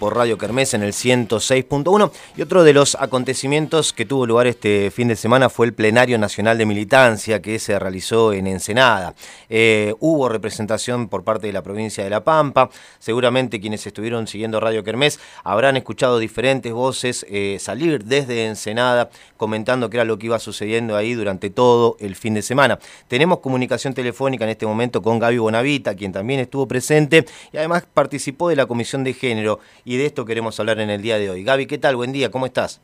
por Radio Kermés en el 106.1 y otro de los acontecimientos que tuvo lugar este fin de semana fue el Plenario Nacional de Militancia que se realizó en Ensenada. Eh, hubo representación por parte de la provincia de La Pampa, seguramente quienes estuvieron siguiendo Radio Kermés habrán escuchado diferentes voces eh, salir desde Ensenada comentando qué era lo que iba sucediendo ahí durante todo el fin de semana. Tenemos comunicación telefónica en este momento con Gaby Bonavita, quien también estuvo presente y además participó de la Comisión de Género de esto queremos hablar en el día de hoy. Gaby, ¿qué tal? Buen día, ¿cómo estás?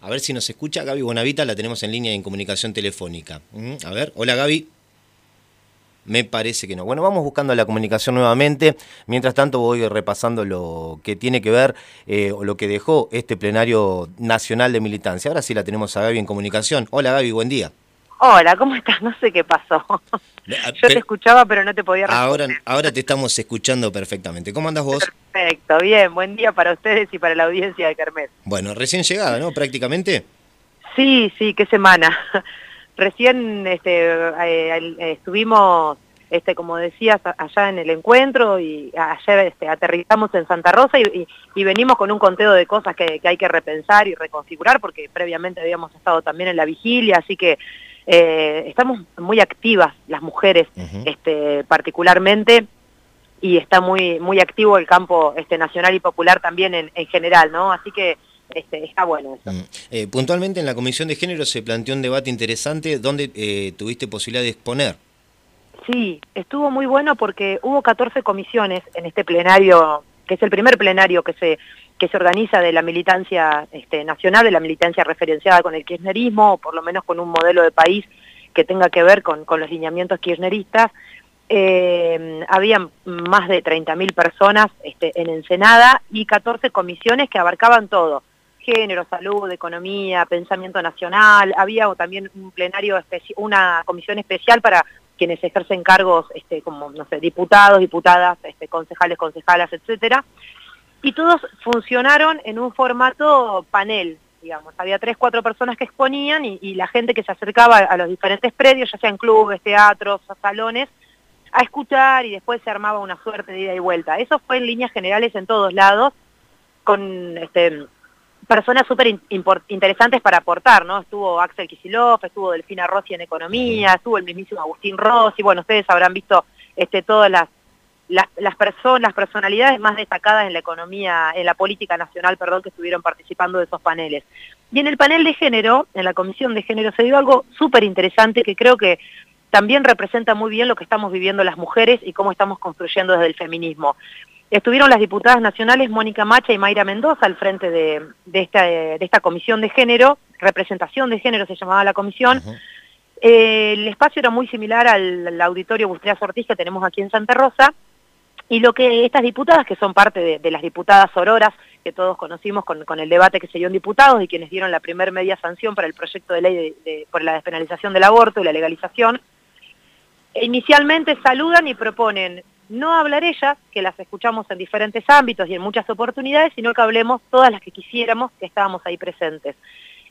A ver si nos escucha Gaby Bonavita, la tenemos en línea en comunicación telefónica. A ver, hola Gaby. Me parece que no. Bueno, vamos buscando la comunicación nuevamente. Mientras tanto voy repasando lo que tiene que ver eh, o lo que dejó este plenario nacional de militancia. Ahora sí la tenemos a Gaby en comunicación. Hola Gaby, buen día. Hola, ¿cómo estás? No sé qué pasó. Yo te escuchaba, pero no te podía responder. Ahora, ahora te estamos escuchando perfectamente. ¿Cómo andas vos? Perfecto, bien. Buen día para ustedes y para la audiencia de Carmen. Bueno, recién llegada, ¿no? Prácticamente. Sí, sí, qué semana. recién este, eh, estuvimos, este, como decías, allá en el encuentro y ayer este, aterrizamos en Santa Rosa y, venimos con un conteo de cosas que, que hay que repensar y reconfigurar porque previamente habíamos estado también en la vigilia, así que eh, estamos muy activas las mujeres este, particularmente y está muy muy activo el campo este nacional y popular también en, general, ¿no? Así que este, está bueno eso. Mm. Eh, puntualmente en la Comisión de Género se planteó un debate interesante donde eh, tuviste posibilidad de exponer. Sí, estuvo muy bueno porque hubo 14 comisiones en este plenario, que es el primer plenario que se que se organiza de la militancia este, nacional, de la militancia referenciada con el kirchnerismo, o por lo menos con un modelo de país que tenga que ver con, los lineamientos kirchneristas. Eh, había más de 30.000 personas este, en Ensenada y 14 comisiones que abarcaban todo, género, salud, economía, pensamiento nacional, había también un plenario, una comisión especial para quienes ejercen cargos este, como, no sé, diputados, diputadas, este, concejales, concejalas, etcétera y todos funcionaron en un formato panel, digamos. Había tres, cuatro personas que exponían y, la gente que se acercaba a los diferentes predios, ya sean clubes, teatros, salones, a escuchar y después se armaba una suerte de ida y vuelta. Eso fue en líneas generales en todos lados, con este, personas súper interesantes para aportar, ¿no? Estuvo Axel Kisilov, estuvo Delfina Rossi en Economía, estuvo el mismísimo Agustín Rossi, bueno, ustedes habrán visto este, todas las las, personas, las personalidades más destacadas en la economía, en la política nacional, perdón, que estuvieron participando de esos paneles. Y en el panel de género, en la comisión de género, se dio algo súper interesante que creo que también representa muy bien lo que estamos viviendo las mujeres y cómo estamos construyendo desde el feminismo. Estuvieron las diputadas nacionales Mónica Macha y Mayra Mendoza al frente de, esta, de esta comisión de género, representación de género se llamaba la comisión, eh, el espacio era muy similar al, auditorio Bustrea Ortiz que tenemos aquí en Santa Rosa, y lo que estas diputadas, que son parte de, las diputadas auroras, que todos conocimos con, el debate que se dio en diputados y quienes dieron la primer media sanción para el proyecto de ley de, por la despenalización del aborto y la legalización, inicialmente saludan y proponen no hablar ellas, que las escuchamos en diferentes ámbitos y en muchas oportunidades, sino que hablemos todas las que quisiéramos que estábamos ahí presentes.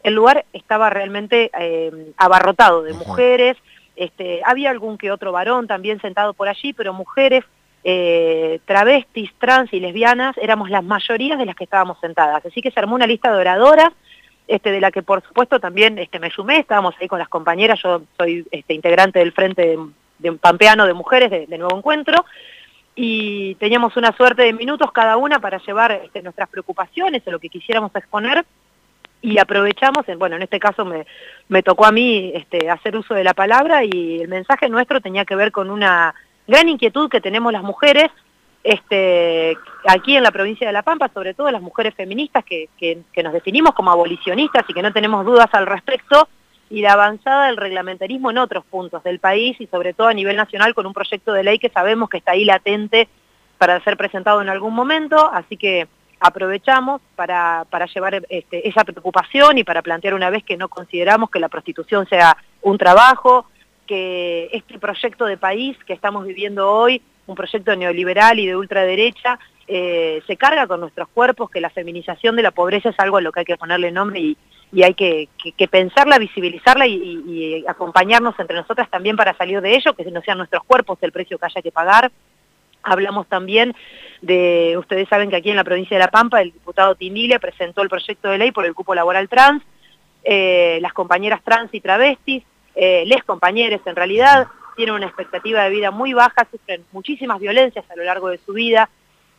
El lugar estaba realmente eh, abarrotado de mujeres, este, había algún que otro varón también sentado por allí, pero mujeres eh, travestis, trans y lesbianas, éramos las mayorías de las que estábamos sentadas. Así que se armó una lista de oradoras, este, de la que por supuesto también este, me sumé, estábamos ahí con las compañeras, yo soy este, integrante del Frente de, Pampeano de Mujeres de, Nuevo Encuentro, y teníamos una suerte de minutos cada una para llevar este, nuestras preocupaciones o lo que quisiéramos exponer, y aprovechamos, bueno, en este caso me, me tocó a mí este, hacer uso de la palabra y el mensaje nuestro tenía que ver con una gran inquietud que tenemos las mujeres este, aquí en la provincia de La Pampa, sobre todo las mujeres feministas que, que, nos definimos como abolicionistas y que no tenemos dudas al respecto, y la avanzada del reglamentarismo en otros puntos del país y sobre todo a nivel nacional con un proyecto de ley que sabemos que está ahí latente para ser presentado en algún momento, así que aprovechamos para, para llevar este, esa preocupación y para plantear una vez que no consideramos que la prostitución sea un trabajo, que este proyecto de país que estamos viviendo hoy, un proyecto neoliberal y de ultraderecha, eh, se carga con nuestros cuerpos, que la feminización de la pobreza es algo a lo que hay que ponerle nombre y, hay que, pensarla, visibilizarla y, acompañarnos entre nosotras también para salir de ello, que no sean nuestros cuerpos el precio que haya que pagar. Hablamos también de, ustedes saben que aquí en la provincia de La Pampa el diputado Tinile presentó el proyecto de ley por el cupo laboral trans, eh, las compañeras trans y travestis, eh, les compañeros en realidad, tienen una expectativa de vida muy baja, sufren muchísimas violencias a lo largo de su vida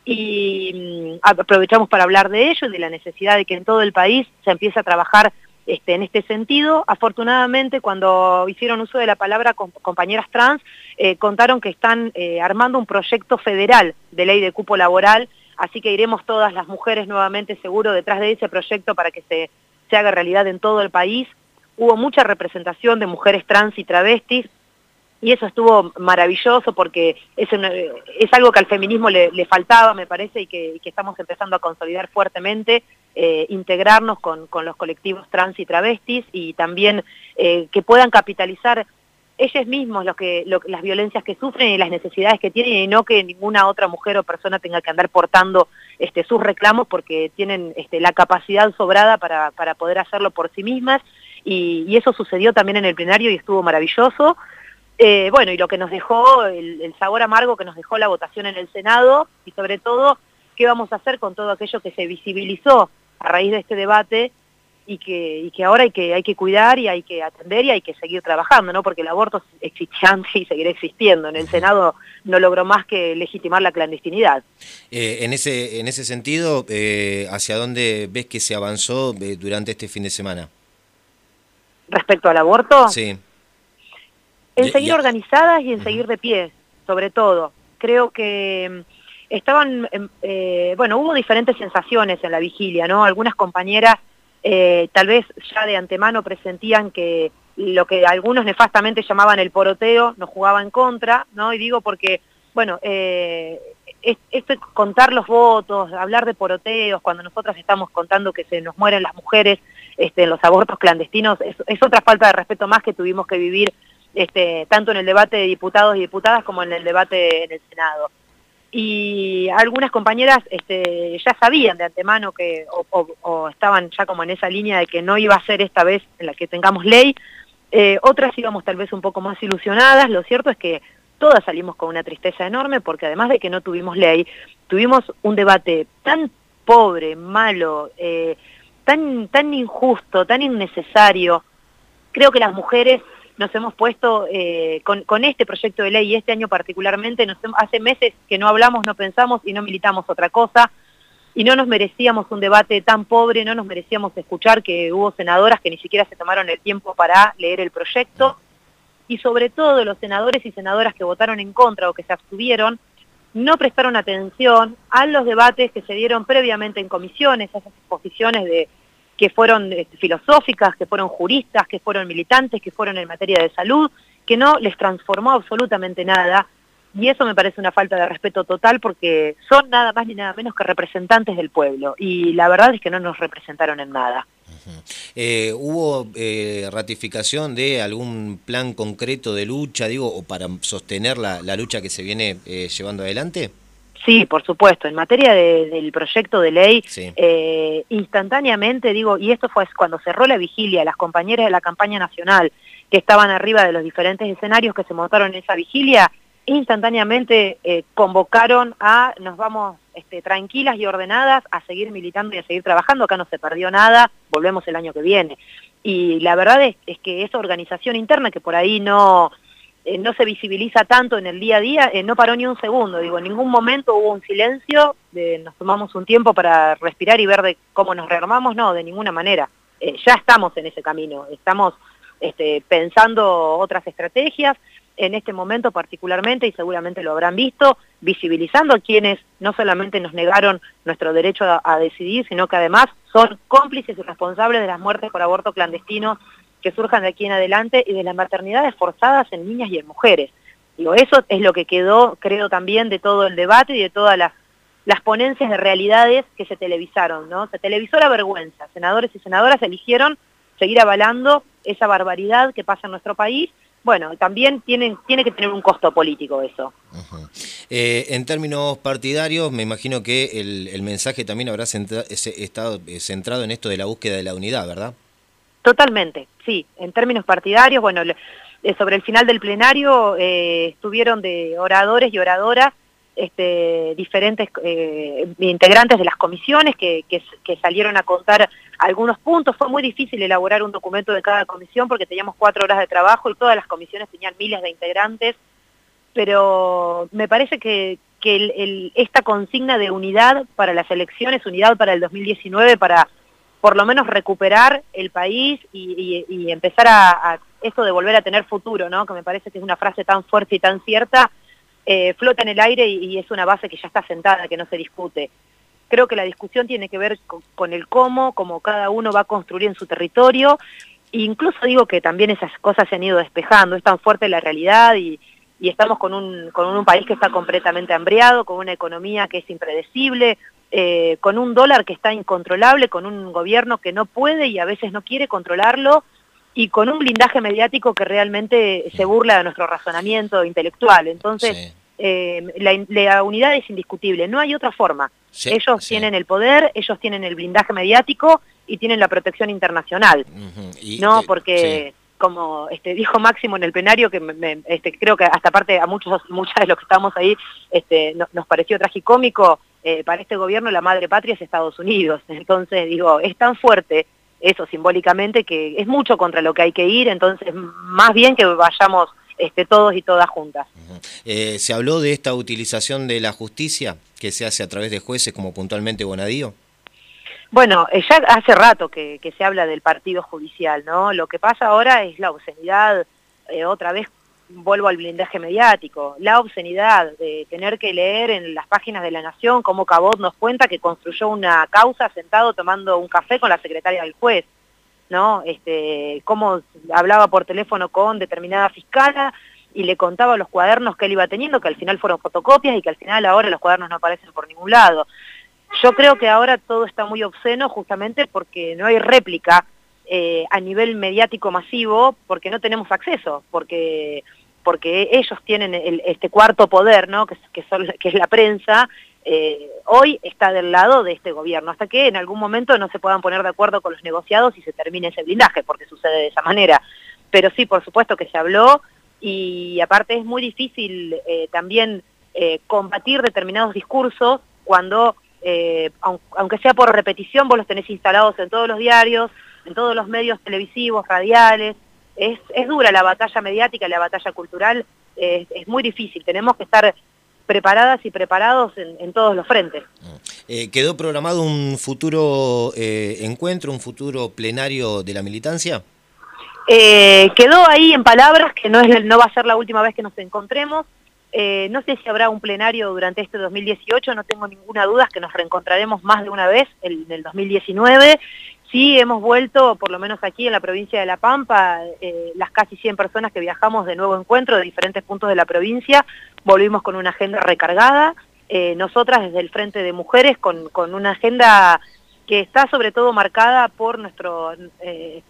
y mm, aprovechamos para hablar de ello y de la necesidad de que en todo el país se empiece a trabajar este, en este sentido. Afortunadamente, cuando hicieron uso de la palabra compañeras trans, eh, contaron que están eh, armando un proyecto federal de ley de cupo laboral, así que iremos todas las mujeres nuevamente seguro detrás de ese proyecto para que se, se haga realidad en todo el país. Hubo mucha representación de mujeres trans y travestis, y eso estuvo maravilloso porque es, algo que al feminismo le, faltaba, me parece, y que, estamos empezando a consolidar fuertemente, eh, integrarnos con, los colectivos trans y travestis y también eh, que puedan capitalizar ellos mismos las violencias que sufren y las necesidades que tienen y no que ninguna otra mujer o persona tenga que andar portando este, sus reclamos porque tienen este, la capacidad sobrada para, poder hacerlo por sí mismas y, y eso sucedió también en el plenario y estuvo maravilloso. Eh, bueno, y lo que nos dejó, el, sabor amargo que nos dejó la votación en el Senado y sobre todo, qué vamos a hacer con todo aquello que se visibilizó a raíz de este debate y que, que ahora hay que, hay que cuidar y hay que atender y hay que seguir trabajando, ¿no? Porque el aborto existe antes y seguirá existiendo. En el Senado no logró más que legitimar la clandestinidad. Eh, en, ese, en ese sentido, eh, ¿hacia dónde ves que se avanzó durante este fin de semana? ¿Respecto al aborto? Sí. En seguir organizadas y en seguir de pie, sobre todo. Creo que mm, estaban, em, eh, bueno, hubo diferentes sensaciones en la vigilia, ¿no? Algunas compañeras eh, tal vez ya de antemano presentían que lo que algunos nefastamente llamaban el poroteo nos jugaba en contra, ¿no? Y digo porque, bueno, eh, esto contar los votos, hablar de poroteos, cuando nosotras estamos contando que se nos mueren las mujeres este, los abortos clandestinos, es otra falta de respeto más que tuvimos que vivir este, tanto en el debate de diputados y diputadas como en el debate en el Senado. Y algunas compañeras este, ya sabían de antemano que, o, estaban ya como en esa línea de que no iba a ser esta vez en la que tengamos ley, eh, otras íbamos tal vez un poco más ilusionadas, lo cierto es que todas salimos con una tristeza enorme porque además de que no tuvimos ley, tuvimos un debate tan pobre, malo, eh, tan, tan injusto, tan innecesario. Creo que las mujeres nos hemos puesto eh, con, este proyecto de ley y este año particularmente, nos, hace meses que no hablamos, no pensamos y no militamos otra cosa y no nos merecíamos un debate tan pobre, no nos merecíamos escuchar que hubo senadoras que ni siquiera se tomaron el tiempo para leer el proyecto y sobre todo los senadores y senadoras que votaron en contra o que se abstuvieron no prestaron atención a los debates que se dieron previamente en comisiones, a esas exposiciones de que fueron este, filosóficas, que fueron juristas, que fueron militantes, que fueron en materia de salud, que no les transformó absolutamente nada. Y eso me parece una falta de respeto total porque son nada más ni nada menos que representantes del pueblo. Y la verdad es que no nos representaron en nada. Eh, ¿Hubo eh, ratificación de algún plan concreto de lucha, digo, o para sostener la, lucha que se viene eh, llevando adelante? Sí, por supuesto. En materia del proyecto de ley, eh, instantáneamente, digo, y esto fue cuando cerró la vigilia, las compañeras de la campaña nacional que estaban arriba de los diferentes escenarios que se montaron en esa vigilia, instantáneamente eh, convocaron a, nos vamos este, tranquilas y ordenadas a seguir militando y a seguir trabajando, acá no se perdió nada, volvemos el año que viene. Y la verdad es que esa organización interna que por ahí no eh, no se visibiliza tanto en el día a día, eh, no paró ni un segundo, digo, en ningún momento hubo un silencio, nos tomamos un tiempo para respirar y ver de cómo nos rearmamos, no, de ninguna manera. Ya estamos en ese camino, estamos este, pensando otras estrategias, en este momento particularmente, y seguramente lo habrán visto, visibilizando a quienes no solamente nos negaron nuestro derecho a decidir, sino que además son cómplices y responsables de las muertes por aborto clandestino que surjan de aquí en adelante y de las maternidades forzadas en niñas y en mujeres. Digo, eso es lo que quedó, creo, también de todo el debate y de todas las, las ponencias de realidades que se televisaron, ¿no? Se televisó la vergüenza. Senadores y senadoras eligieron seguir avalando esa barbaridad que pasa en nuestro país. Bueno, también tienen, tiene que tener un costo político eso. Eh, en términos partidarios, me imagino que el, el mensaje también habrá estado eh, centrado en esto de la búsqueda de la unidad, ¿verdad? Totalmente, sí. En términos partidarios, bueno, eh, sobre el final del plenario eh, estuvieron de oradores y oradoras este, diferentes eh, integrantes de las comisiones que, salieron a contar algunos puntos. Fue muy difícil elaborar un documento de cada comisión porque teníamos cuatro horas de trabajo y todas las comisiones tenían miles de integrantes, pero me parece que, esta consigna de unidad para las elecciones, unidad para el 2019, para por lo menos recuperar el país y, empezar a, a, eso de volver a tener futuro, ¿no? que me parece que es una frase tan fuerte y tan cierta, eh, flota en el aire y, es una base que ya está sentada, que no se discute. Creo que la discusión tiene que ver con, el cómo, cómo cada uno va a construir en su territorio, e incluso digo que también esas cosas se han ido despejando, es tan fuerte la realidad y, estamos con un, con un país que está completamente hambriado, con una economía que es impredecible, eh, con un dólar que está incontrolable, con un gobierno que no puede y a veces no quiere controlarlo, y con un blindaje mediático que realmente se burla de nuestro razonamiento intelectual. Entonces, eh, la, unidad es indiscutible, no hay otra forma. ellos tienen el poder, ellos tienen el blindaje mediático y tienen la protección internacional. no, porque como este, dijo Máximo en el plenario, que este, creo que hasta aparte a muchos, muchas de los que estamos ahí este, nos pareció tragicómico, eh, para este gobierno la madre patria es Estados Unidos. Entonces, digo, es tan fuerte eso simbólicamente, que es mucho contra lo que hay que ir, entonces más bien que vayamos este, todos y todas juntas. Eh, ¿Se habló de esta utilización de la justicia que se hace a través de jueces como puntualmente Bonadío? Bueno, eh, ya hace rato que, se habla del partido judicial, ¿no? Lo que pasa ahora es la obscenidad, eh, otra vez vuelvo al blindaje mediático, la obscenidad de tener que leer en las páginas de La Nación cómo Cabot nos cuenta que construyó una causa sentado tomando un café con la secretaria del juez, ¿no? Este, cómo hablaba por teléfono con determinada fiscala y le contaba los cuadernos que él iba teniendo, que al final fueron fotocopias y que al final ahora los cuadernos no aparecen por ningún lado. Yo creo que ahora todo está muy obsceno justamente porque no hay réplica eh, a nivel mediático masivo porque no tenemos acceso, porque, porque ellos tienen este cuarto poder, ¿no? que, que, que es la prensa, eh, hoy está del lado de este gobierno, hasta que en algún momento no se puedan poner de acuerdo con los negociados y se termine ese blindaje, porque sucede de esa manera. Pero sí, por supuesto que se habló y aparte es muy difícil eh, también combatir determinados discursos cuando, aunque sea por repetición, vos los tenés instalados en todos los diarios, en todos los medios televisivos, radiales. Es, dura la batalla mediática, la batalla cultural, es, muy difícil. Tenemos que estar preparadas y preparados en, todos los frentes. Eh, ¿Quedó programado un futuro eh, encuentro, un futuro plenario de la militancia? Eh, quedó ahí en palabras que no, es, no va a ser la última vez que nos encontremos. no sé si habrá un plenario durante este 2018, no tengo ninguna duda que nos reencontraremos más de una vez en el 2019 Sí, hemos vuelto, por lo menos aquí en la provincia de La Pampa, eh, las casi 100 personas que viajamos de nuevo encuentro de diferentes puntos de la provincia, volvimos con una agenda recargada, eh, nosotras desde el Frente de Mujeres con, una agenda que está sobre todo marcada por nuestro, eh,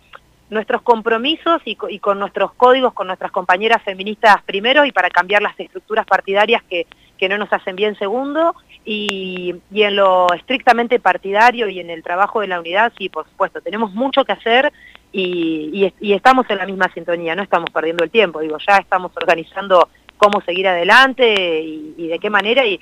nuestros compromisos y, y, con nuestros códigos, con nuestras compañeras feministas primero y para cambiar las estructuras partidarias que, que no nos hacen bien segundo, y, en lo estrictamente partidario y en el trabajo de la unidad, sí, por supuesto, tenemos mucho que hacer y, estamos en la misma sintonía, no estamos perdiendo el tiempo, digo, ya estamos organizando cómo seguir adelante y, de qué manera y,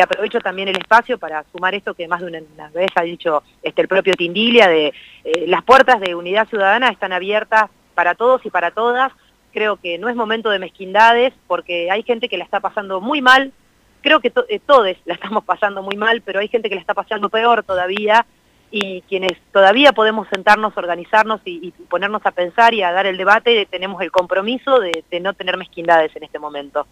aprovecho también el espacio para sumar esto que más de una, vez ha dicho este, el propio Tindilia, de eh, las puertas de Unidad Ciudadana están abiertas para todos y para todas, creo que no es momento de mezquindades porque hay gente que la está pasando muy mal. Creo que eh, todos la estamos pasando muy mal, pero hay gente que la está pasando peor todavía y quienes todavía podemos sentarnos, organizarnos y, ponernos a pensar y a dar el debate, tenemos el compromiso de, no tener mezquindades en este momento.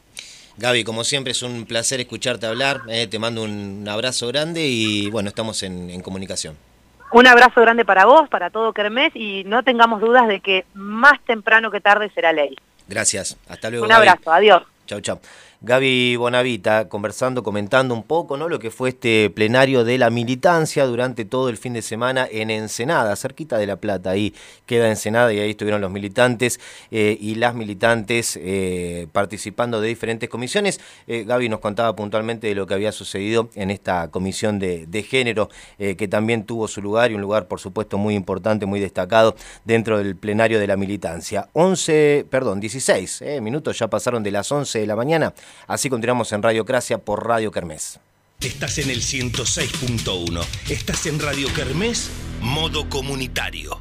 Gaby, como siempre es un placer escucharte hablar, eh, te mando un abrazo grande y bueno, estamos en, comunicación. Un abrazo grande para vos, para todo Kermés y no tengamos dudas de que más temprano que tarde será ley. Gracias, hasta luego. Un abrazo, adiós. Chau, chau. Gaby Bonavita conversando, comentando un poco ¿no? lo que fue este plenario de la militancia durante todo el fin de semana en Ensenada, cerquita de La Plata. Ahí queda Ensenada y ahí estuvieron los militantes eh, y las militantes eh, participando de diferentes comisiones. Eh, Gaby nos contaba puntualmente de lo que había sucedido en esta comisión de, de género, que también tuvo su lugar y un lugar, por supuesto, muy importante, muy destacado dentro del plenario de la militancia. 11, perdón, 16 minutos ya pasaron de las 11 de la mañana. Así continuamos en Radiocracia por Radio Kermés. Estás en el 106.1. Estás en Radio Kermés, modo comunitario.